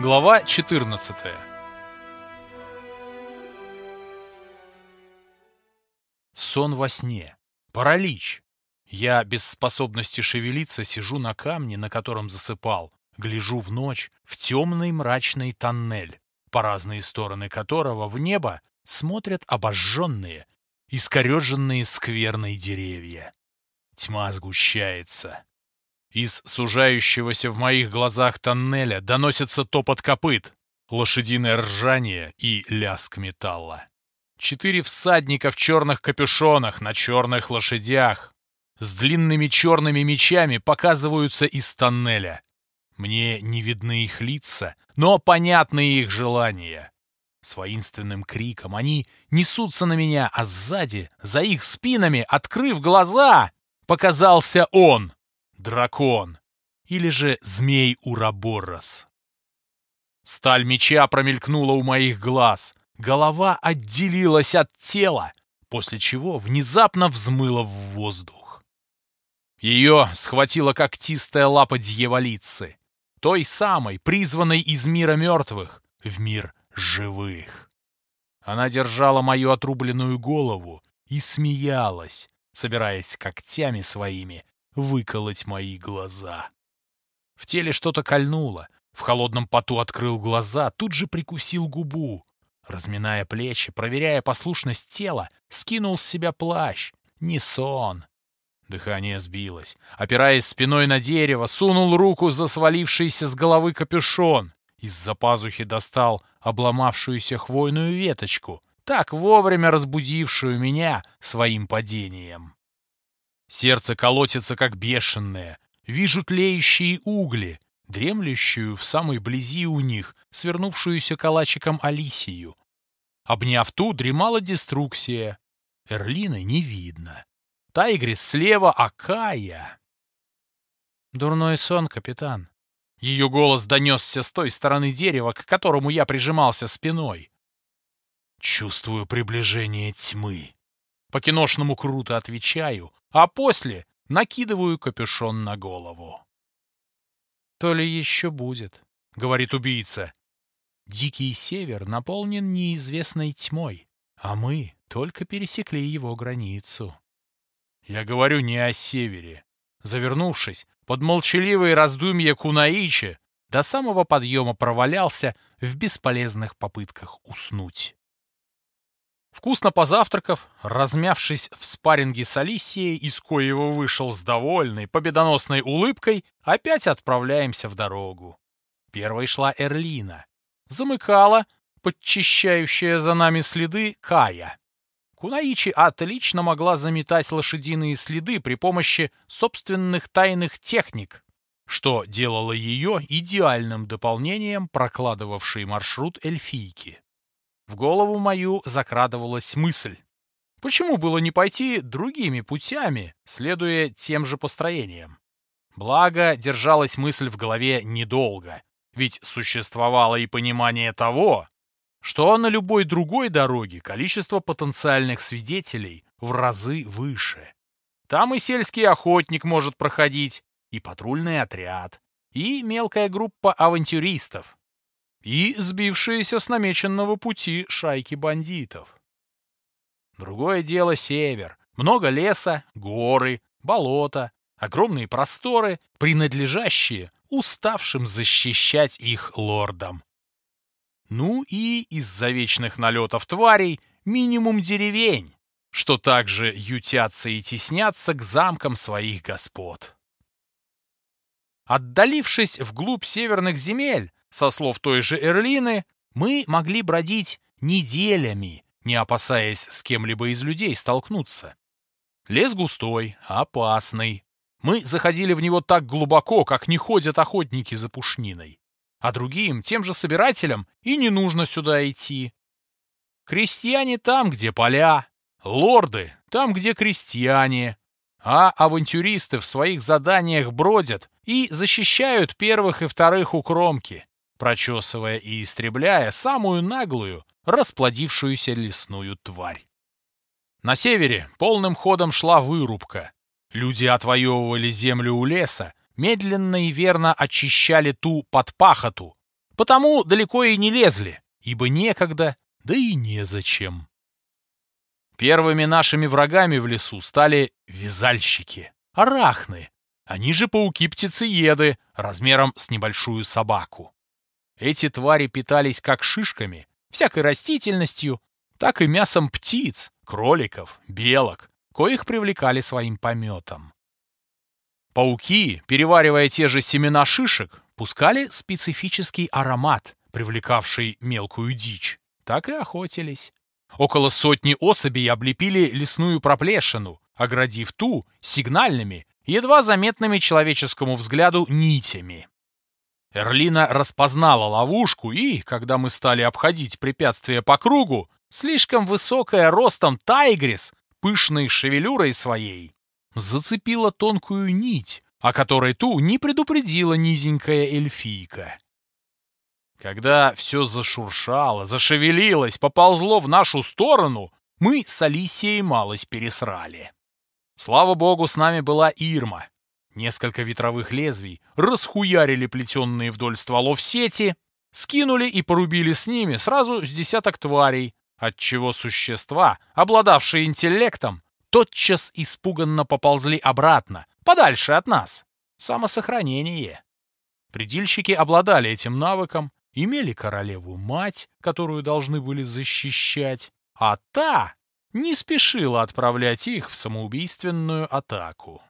Глава 14 Сон во сне. Паралич. Я без способности шевелиться сижу на камне, на котором засыпал, гляжу в ночь, в темный мрачный тоннель, по разные стороны которого в небо смотрят обожженные, искореженные скверные деревья. Тьма сгущается. Из сужающегося в моих глазах тоннеля доносится топот копыт, лошадиное ржание и лязг металла. Четыре всадника в черных капюшонах на черных лошадях с длинными черными мечами показываются из тоннеля. Мне не видны их лица, но понятны их желания. С воинственным криком они несутся на меня, а сзади, за их спинами, открыв глаза, показался он, дракон, или же змей Ураборос. Сталь меча промелькнула у моих глаз, голова отделилась от тела, после чего внезапно взмыла в воздух. Ее схватила когтистая лапа дьяволицы, той самой, призванной из мира мертвых в мир живых. Она держала мою отрубленную голову и смеялась, собираясь когтями своими выколоть мои глаза. В теле что-то кольнуло, в холодном поту открыл глаза, тут же прикусил губу. Разминая плечи, проверяя послушность тела, скинул с себя плащ. Не сон. Дыхание сбилось. Опираясь спиной на дерево, сунул руку за свалившийся с головы капюшон. Из-за пазухи достал обломавшуюся хвойную веточку, так вовремя разбудившую меня своим падением. Сердце колотится, как бешеное. Вижу тлеющие угли, дремлющую в самой близи у них, свернувшуюся калачиком Алисию. Обняв ту, дремала деструксия. Эрлины не видно. Тайгрис слева, а Кая... Дурной сон, капитан. Ее голос донесся с той стороны дерева, к которому я прижимался спиной. Чувствую приближение тьмы. По-киношному круто отвечаю, а после накидываю капюшон на голову. «То ли еще будет», — говорит убийца. «Дикий север наполнен неизвестной тьмой, а мы только пересекли его границу». Я говорю не о севере. Завернувшись, под молчаливые раздумья Кунаичи, до самого подъема провалялся в бесполезных попытках уснуть. Вкусно позавтракав, размявшись в спарринге с Алисией, из коего вышел с довольной, победоносной улыбкой, опять отправляемся в дорогу. Первой шла Эрлина. Замыкала, подчищающая за нами следы, Кая. Кунаичи отлично могла заметать лошадиные следы при помощи собственных тайных техник, что делало ее идеальным дополнением прокладывавшей маршрут эльфийки. В голову мою закрадывалась мысль. Почему было не пойти другими путями, следуя тем же построениям? Благо, держалась мысль в голове недолго, ведь существовало и понимание того, что на любой другой дороге количество потенциальных свидетелей в разы выше. Там и сельский охотник может проходить, и патрульный отряд, и мелкая группа авантюристов, и сбившиеся с намеченного пути шайки бандитов. Другое дело север. Много леса, горы, болота, огромные просторы, принадлежащие уставшим защищать их лордам. Ну и из-за вечных налетов тварей минимум деревень, что также ютятся и теснятся к замкам своих господ. Отдалившись вглубь северных земель, со слов той же Эрлины, мы могли бродить неделями, не опасаясь с кем-либо из людей столкнуться. Лес густой, опасный. Мы заходили в него так глубоко, как не ходят охотники за пушниной. А другим, тем же собирателям, и не нужно сюда идти. Крестьяне там, где поля, лорды там, где крестьяне, а авантюристы в своих заданиях бродят и защищают первых и вторых у кромки прочесывая и истребляя самую наглую, расплодившуюся лесную тварь. На севере полным ходом шла вырубка. Люди отвоевывали землю у леса, медленно и верно очищали ту под пахоту, Потому далеко и не лезли, ибо некогда, да и незачем. Первыми нашими врагами в лесу стали вязальщики, арахны. Они же пауки-птицееды, размером с небольшую собаку. Эти твари питались как шишками, всякой растительностью, так и мясом птиц, кроликов, белок, коих привлекали своим пометом. Пауки, переваривая те же семена шишек, пускали специфический аромат, привлекавший мелкую дичь. Так и охотились. Около сотни особей облепили лесную проплешину, оградив ту сигнальными, едва заметными человеческому взгляду нитями. Эрлина распознала ловушку и, когда мы стали обходить препятствия по кругу, слишком высокая ростом тайгрис, пышной шевелюрой своей, зацепила тонкую нить, о которой ту не предупредила низенькая эльфийка. Когда все зашуршало, зашевелилось, поползло в нашу сторону, мы с Алисией малость пересрали. Слава богу, с нами была Ирма. Несколько ветровых лезвий расхуярили плетенные вдоль стволов сети, скинули и порубили с ними сразу с десяток тварей, отчего существа, обладавшие интеллектом, тотчас испуганно поползли обратно, подальше от нас. Самосохранение. Предельщики обладали этим навыком, имели королеву-мать, которую должны были защищать, а та не спешила отправлять их в самоубийственную атаку.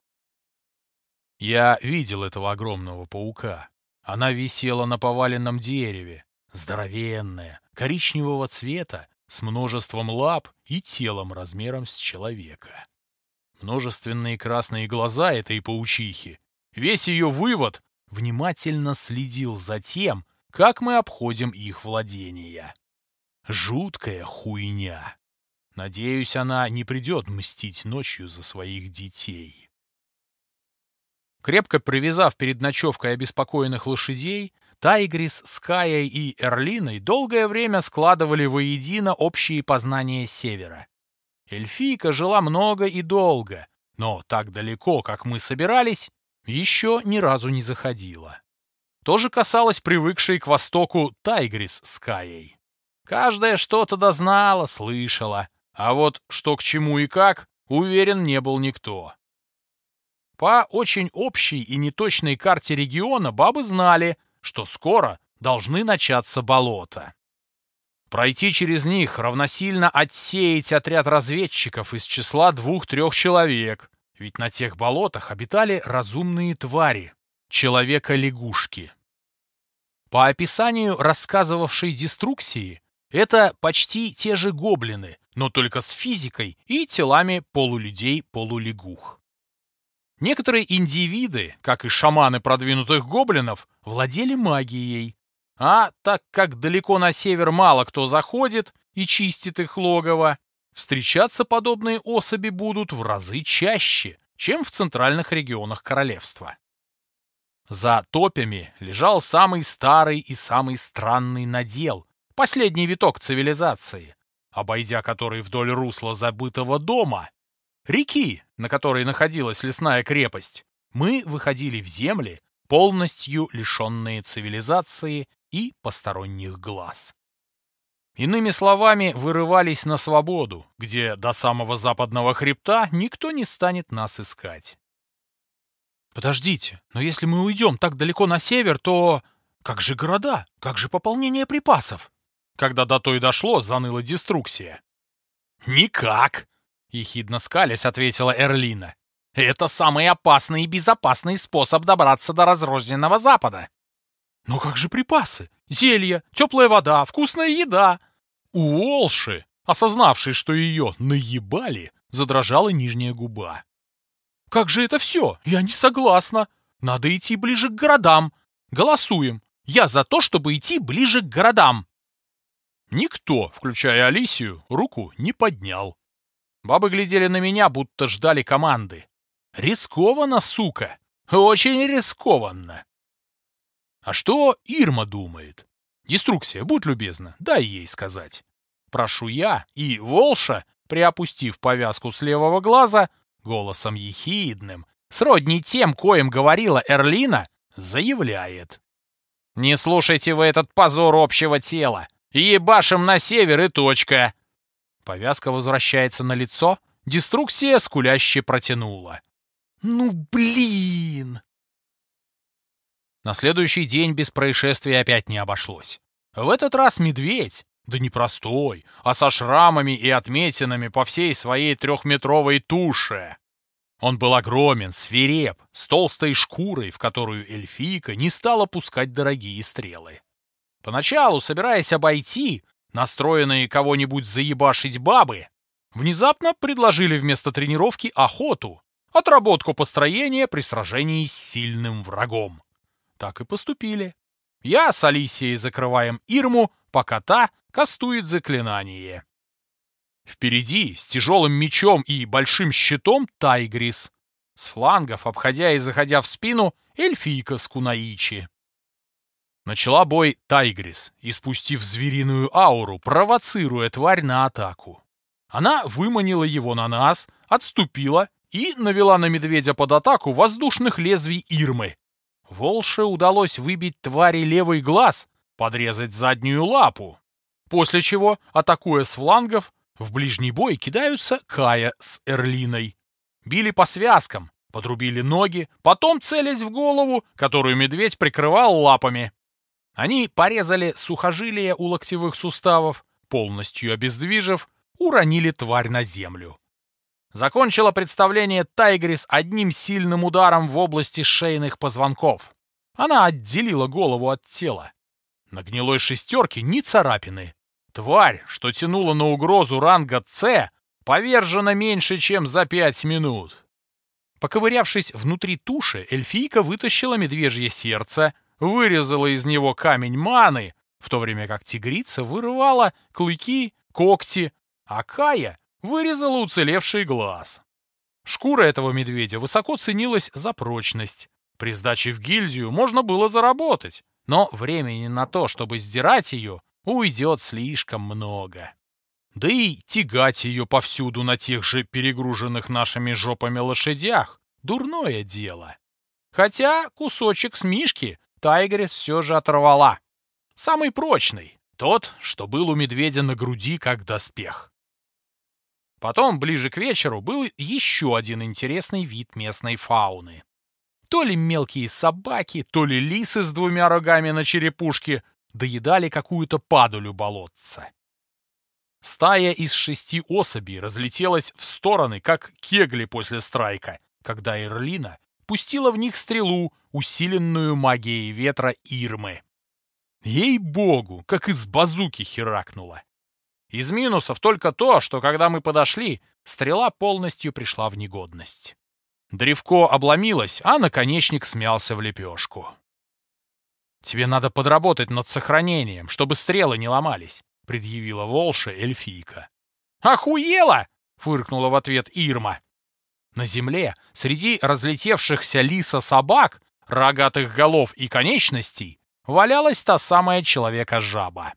Я видел этого огромного паука. Она висела на поваленном дереве, здоровенная, коричневого цвета, с множеством лап и телом размером с человека. Множественные красные глаза этой паучихи, весь ее вывод внимательно следил за тем, как мы обходим их владения. Жуткая хуйня. Надеюсь, она не придет мстить ночью за своих детей. Крепко привязав перед ночевкой обеспокоенных лошадей, Тайгрис с и Эрлиной долгое время складывали воедино общие познания Севера. Эльфийка жила много и долго, но так далеко, как мы собирались, еще ни разу не заходила. То же касалось привыкшей к востоку Тайгрис с Каей. Каждая что-то дознала, слышала, а вот что к чему и как, уверен не был никто. По очень общей и неточной карте региона бабы знали, что скоро должны начаться болота. Пройти через них равносильно отсеять отряд разведчиков из числа двух-трех человек, ведь на тех болотах обитали разумные твари, человека-лягушки. По описанию рассказывавшей деструксии, это почти те же гоблины, но только с физикой и телами полулюдей-полулягух. Некоторые индивиды, как и шаманы продвинутых гоблинов, владели магией. А так как далеко на север мало кто заходит и чистит их логово, встречаться подобные особи будут в разы чаще, чем в центральных регионах королевства. За топями лежал самый старый и самый странный надел, последний виток цивилизации, обойдя который вдоль русла забытого дома, реки, на которой находилась лесная крепость, мы выходили в земли, полностью лишенные цивилизации и посторонних глаз. Иными словами, вырывались на свободу, где до самого западного хребта никто не станет нас искать. Подождите, но если мы уйдем так далеко на север, то... Как же города? Как же пополнение припасов? Когда до той дошло, заныла деструксия. Никак! Ехидно скалясь, ответила Эрлина. Это самый опасный и безопасный способ добраться до разрозненного Запада. Но как же припасы? Зелья, теплая вода, вкусная еда. У Олши, осознавшей, что ее наебали, задрожала нижняя губа. Как же это все? Я не согласна. Надо идти ближе к городам. Голосуем. Я за то, чтобы идти ближе к городам. Никто, включая Алисию, руку не поднял. Бабы глядели на меня, будто ждали команды. Рискованно, сука! Очень рискованно! А что Ирма думает? Деструкция, будь любезна, дай ей сказать. Прошу я, и Волша, приопустив повязку с левого глаза, голосом ехидным, сродни тем, коим говорила Эрлина, заявляет. «Не слушайте вы этот позор общего тела! Ебашим на север и точка!» Повязка возвращается на лицо, деструкция скуляще протянула. «Ну, блин!» На следующий день без происшествий опять не обошлось. В этот раз медведь, да не простой, а со шрамами и отметинами по всей своей трехметровой туше. Он был огромен, свиреп, с толстой шкурой, в которую эльфийка не стала пускать дорогие стрелы. Поначалу, собираясь обойти, настроенные кого-нибудь заебашить бабы, внезапно предложили вместо тренировки охоту, отработку построения при сражении с сильным врагом. Так и поступили. Я с Алисией закрываем Ирму, пока та кастует заклинание. Впереди, с тяжелым мечом и большим щитом, Тайгрис. С флангов, обходя и заходя в спину, эльфийка с Кунаичи. Начала бой Тайгрис, испустив звериную ауру, провоцируя тварь на атаку. Она выманила его на нас, отступила и навела на медведя под атаку воздушных лезвий Ирмы. Волше удалось выбить твари левый глаз, подрезать заднюю лапу. После чего, атакуя с флангов, в ближний бой кидаются Кая с Эрлиной. Били по связкам, подрубили ноги, потом целясь в голову, которую медведь прикрывал лапами. Они порезали сухожилия у локтевых суставов, полностью обездвижив, уронили тварь на землю. Закончила представление Тайгрис одним сильным ударом в области шейных позвонков. Она отделила голову от тела. На гнилой шестерке ни царапины, Тварь, что тянула на угрозу ранга «С», повержена меньше, чем за пять минут. Поковырявшись внутри туши, эльфийка вытащила медвежье сердце, вырезала из него камень маны, в то время как тигрица вырывала клыки, когти, а Кая вырезала уцелевший глаз. Шкура этого медведя высоко ценилась за прочность. При сдаче в гильдию можно было заработать, но времени на то, чтобы сдирать ее, уйдет слишком много. Да и тягать ее повсюду на тех же перегруженных нашими жопами лошадях — дурное дело. Хотя кусочек с Мишки Тайгрис все же оторвала. Самый прочный, тот, что был у медведя на груди как доспех. Потом, ближе к вечеру, был еще один интересный вид местной фауны. То ли мелкие собаки, то ли лисы с двумя рогами на черепушке, доедали какую-то падулю болотца. Стая из шести особей разлетелась в стороны, как кегли после страйка, когда Эрлина пустила в них стрелу, усиленную магией ветра Ирмы. Ей-богу, как из базуки херакнула. Из минусов только то, что когда мы подошли, стрела полностью пришла в негодность. Древко обломилось, а наконечник смялся в лепешку. «Тебе надо подработать над сохранением, чтобы стрелы не ломались», — предъявила Волша эльфийка. «Охуела!» — фыркнула в ответ Ирма. На земле, среди разлетевшихся лиса собак, рогатых голов и конечностей, валялась та самая человека-жаба.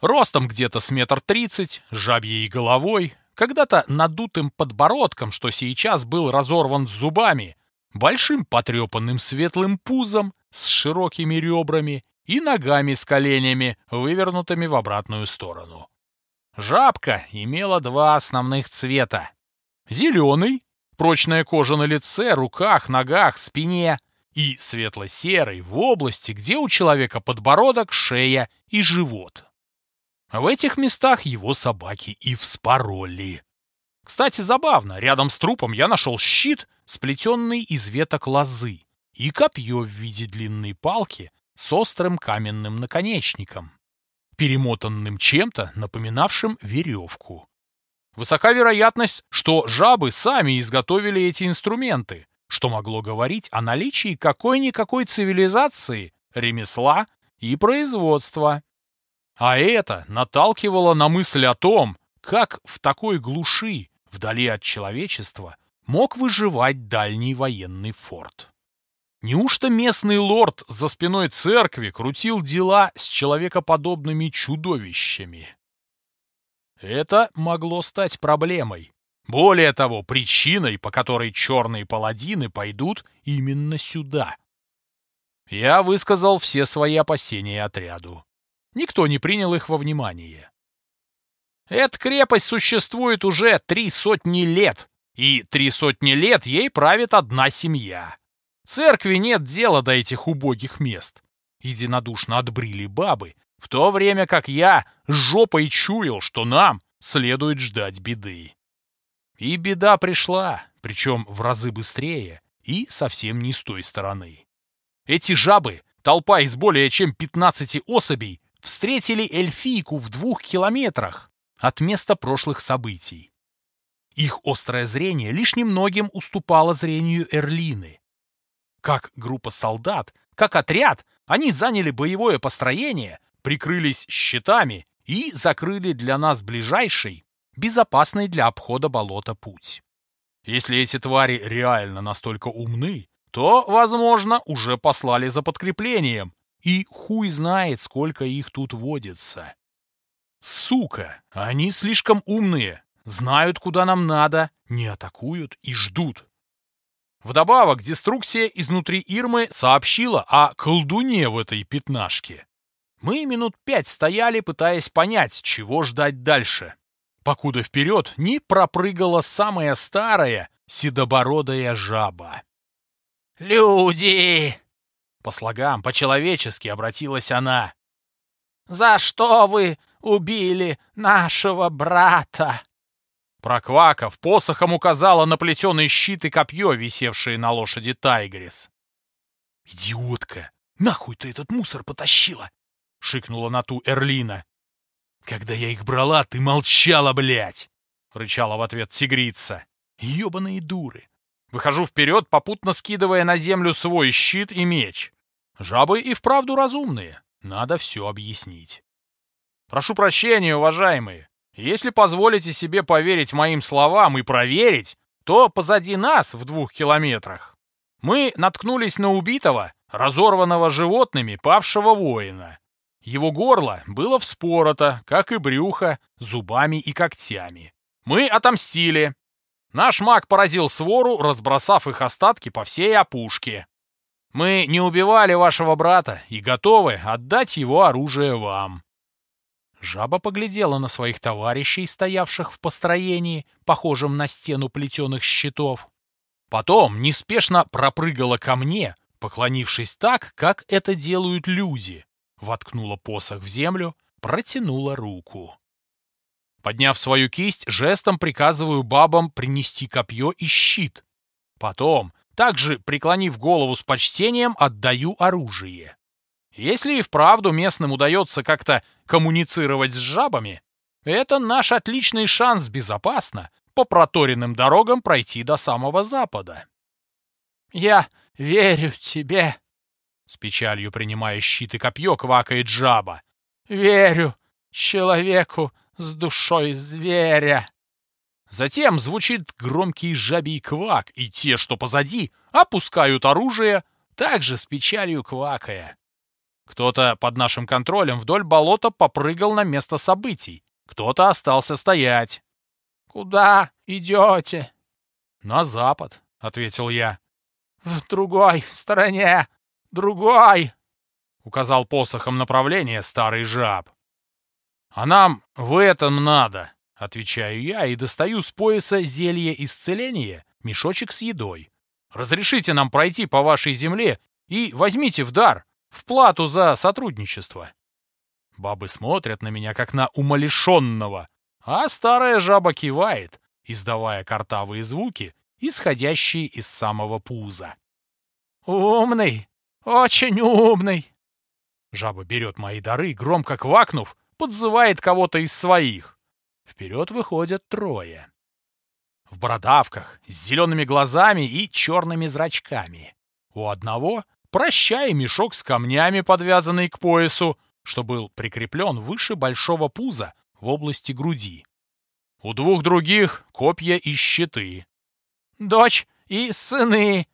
Ростом где-то с метр тридцать, жабьей головой, когда-то надутым подбородком, что сейчас был разорван зубами, большим потрепанным светлым пузом с широкими ребрами и ногами с коленями, вывернутыми в обратную сторону. Жабка имела два основных цвета. Зеленый, прочная кожа на лице, руках, ногах, спине, и светло-серый в области, где у человека подбородок, шея и живот. В этих местах его собаки и вспороли. Кстати, забавно, рядом с трупом я нашел щит, сплетенный из веток лозы, и копье в виде длинной палки с острым каменным наконечником, перемотанным чем-то, напоминавшим веревку. Высока вероятность, что жабы сами изготовили эти инструменты, что могло говорить о наличии какой-никакой цивилизации, ремесла и производства. А это наталкивало на мысль о том, как в такой глуши вдали от человечества, мог выживать дальний военный форт. Неужто местный лорд за спиной церкви крутил дела с человекоподобными чудовищами? Это могло стать проблемой. Более того, причиной, по которой черные паладины пойдут именно сюда. Я высказал все свои опасения отряду. Никто не принял их во внимание. Эта крепость существует уже три сотни лет, и три сотни лет ей правит одна семья. Церкви нет дела до этих убогих мест. Единодушно отбрили бабы, в то время как я жопой чуял, что нам следует ждать беды. И беда пришла, причем в разы быстрее и совсем не с той стороны. Эти жабы, толпа из более чем 15 особей, встретили эльфийку в двух километрах от места прошлых событий. Их острое зрение лишь немногим уступало зрению Эрлины. Как группа солдат, как отряд, они заняли боевое построение, прикрылись щитами и закрыли для нас ближайший, безопасный для обхода болота путь. Если эти твари реально настолько умны, то, возможно, уже послали за подкреплением, и хуй знает, сколько их тут водится. Сука, они слишком умные, знают, куда нам надо, не атакуют и ждут. Вдобавок, деструкция изнутри Ирмы сообщила о колдуне в этой пятнашке. Мы минут пять стояли, пытаясь понять, чего ждать дальше. Покуда вперед не пропрыгала самая старая седобородая жаба. «Люди!» По слогам, по-человечески обратилась она. «За что вы убили нашего брата?» Прокваков посохом указала на плетеный щит и копье, висевшие на лошади Тайгрис. «Идиотка! Нахуй ты этот мусор потащила?» — шикнула на ту Эрлина. «Когда я их брала, ты молчала, блядь!» — рычала в ответ тигрица. «Ебаные дуры! Выхожу вперед, попутно скидывая на землю свой щит и меч. Жабы и вправду разумные. Надо все объяснить. Прошу прощения, уважаемые. Если позволите себе поверить моим словам и проверить, то позади нас, в двух километрах, мы наткнулись на убитого, разорванного животными павшего воина. Его горло было вспорото, как и брюхо, зубами и когтями. Мы отомстили, Наш маг поразил свору, разбросав их остатки по всей опушке. Мы не убивали вашего брата и готовы отдать его оружие вам. Жаба поглядела на своих товарищей, стоявших в построении, похожем на стену плетеных щитов. Потом неспешно пропрыгала ко мне, поклонившись так, как это делают люди, воткнула посох в землю, протянула руку. Подняв свою кисть, жестом приказываю бабам принести копье и щит. Потом, также преклонив голову с почтением, отдаю оружие. Если и вправду местным удается как-то коммуницировать с жабами, это наш отличный шанс безопасно по проторенным дорогам пройти до самого запада. «Я верю тебе», — с печалью принимая щит и копье, квакает жаба. «Верю человеку с душой зверя. Затем звучит громкий жабий квак, и те, что позади, опускают оружие, также с печалью квакая. Кто-то под нашим контролем вдоль болота попрыгал на место событий, кто-то остался стоять. «Куда идете?» «На запад», — ответил я. «В другой стороне, другой», — указал посохом направление старый жаб. «А нам в этом надо», — отвечаю я и достаю с пояса зелье исцеления, мешочек с едой. «Разрешите нам пройти по вашей земле и возьмите в дар, в плату за сотрудничество». Бабы смотрят на меня, как на умалишенного, а старая жаба кивает, издавая картавые звуки, исходящие из самого пуза. «Умный! Очень умный!» Жаба берет мои дары, громко квакнув, подзывает кого-то из своих. Вперед выходят трое. В бородавках, с зелеными глазами и черными зрачками. У одного прощай мешок с камнями, подвязанный к поясу, что был прикреплен выше большого пуза в области груди. У двух других копья и щиты. «Дочь и сыны!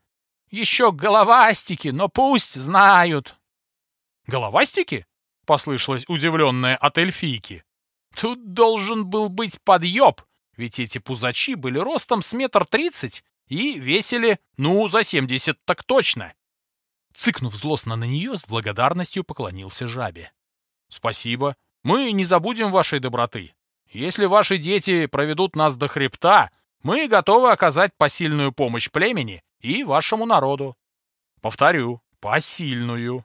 Еще головастики, но пусть знают!» «Головастики?» — послышалось удивленное от эльфийки. «Тут должен был быть подъеб, ведь эти пузачи были ростом с метр тридцать и весили, ну, за семьдесят так точно». Цыкнув злостно на нее, с благодарностью поклонился жабе. «Спасибо. Мы не забудем вашей доброты. Если ваши дети проведут нас до хребта, мы готовы оказать посильную помощь племени и вашему народу. Повторю, посильную».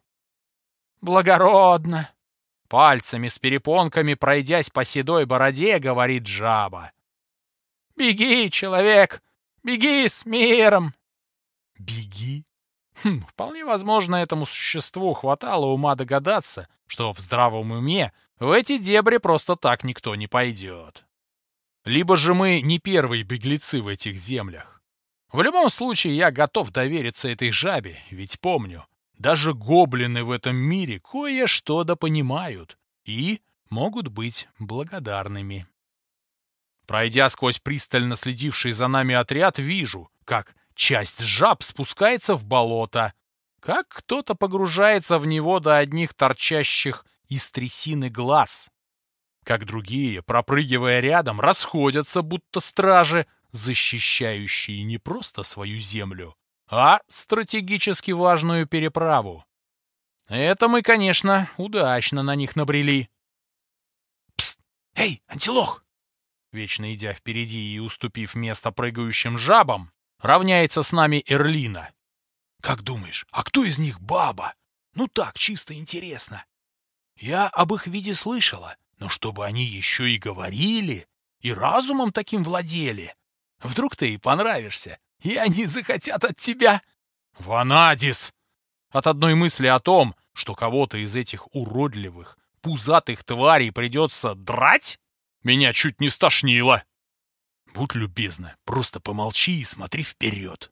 «Благородно!» Пальцами с перепонками, пройдясь по седой бороде, говорит жаба. «Беги, человек! Беги с миром!» «Беги?» Хм, вполне возможно, этому существу хватало ума догадаться, что в здравом уме в эти дебри просто так никто не пойдет. Либо же мы не первые беглецы в этих землях. В любом случае, я готов довериться этой жабе, ведь помню, даже гоблины в этом мире кое-что да понимают и могут быть благодарными. Пройдя сквозь пристально следивший за нами отряд, вижу, как часть жаб спускается в болото, как кто-то погружается в него до одних торчащих из трясины глаз, как другие, пропрыгивая рядом, расходятся, будто стражи, защищающие не просто свою землю, а стратегически важную переправу. Это мы, конечно, удачно на них набрели. «Псst! Эй, антилох!» Вечно идя впереди и уступив место прыгающим жабам, равняется с нами Эрлина. «Как думаешь, а кто из них баба? Ну так, чисто интересно. Я об их виде слышала, но чтобы они еще и говорили, и разумом таким владели. Вдруг ты и понравишься, и они захотят от тебя. Ванадис! От одной мысли о том, что кого-то из этих уродливых, пузатых тварей придется драть, меня чуть не стошнило. Будь любезна, просто помолчи и смотри вперед.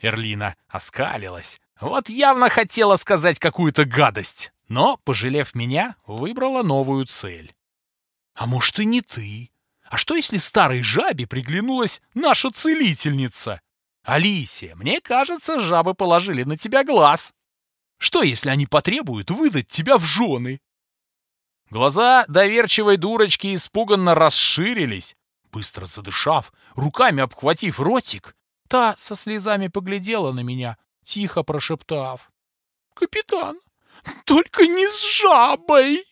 Эрлина оскалилась. Вот явно хотела сказать какую-то гадость, но, пожалев меня, выбрала новую цель. А может и не ты? А что, если старой жабе приглянулась наша целительница? Алисия, мне кажется, жабы положили на тебя глаз. Что, если они потребуют выдать тебя в жены? Глаза доверчивой дурочки испуганно расширились. Быстро задышав, руками обхватив ротик, та со слезами поглядела на меня, тихо прошептав. «Капитан, только не с жабой!»